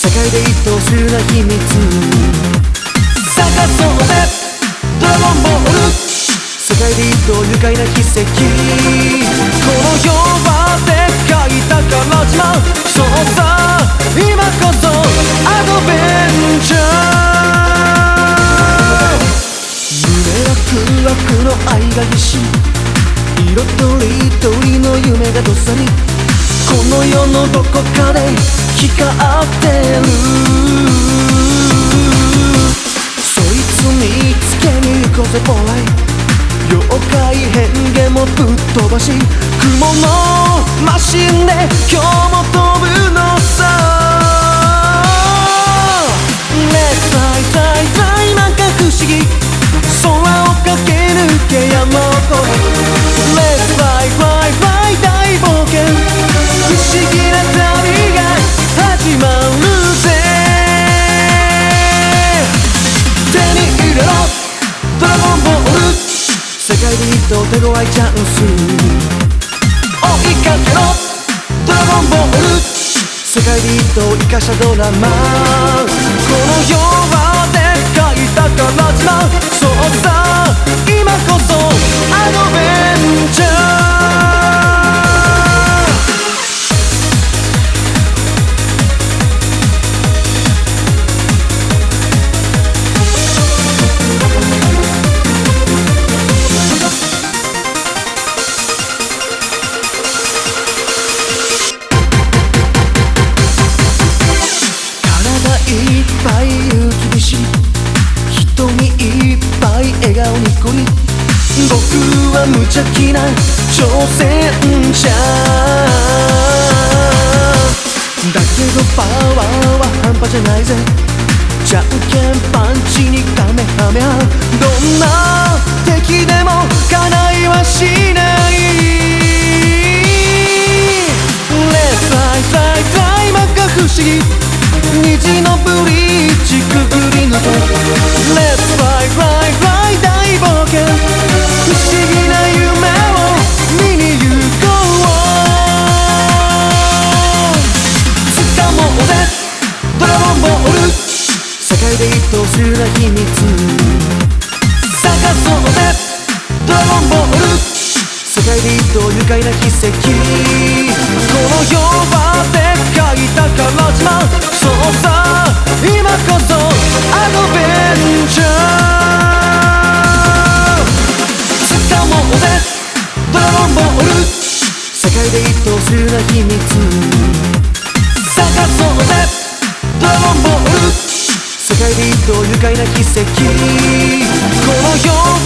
世界で一等するな秘密探そうぜドラゴンボール世界で一等愉快な奇跡この世はでっかい宝島そうさ今こそアドベンチャー胸ワクワクの愛がぎし色とりどりの夢がどっさりこの世のどこかで光ってるそいつ見つけに行こうぜボーイ妖怪変化もぶっ飛ばし雲のマシンで今日も飛ぶの世界で一等手強いチャンス。追いかけろドラゴンボール。世界で一等生かしたドラマこの世はでっかい宝島そうさ今こそアドベは無邪気な挑戦者だけどパワーは半端じゃないぜ。じゃんけんパンチにカメハメハどんな世界で一等するな秘密。探そうぜドラゴンボール。世界で一等愉快な奇跡。この世はでっかい宝島そうさ今こそアドベンチャー。掴もうぜドラゴンボール。世界で一等するな秘密。りと愉快な奇跡。この世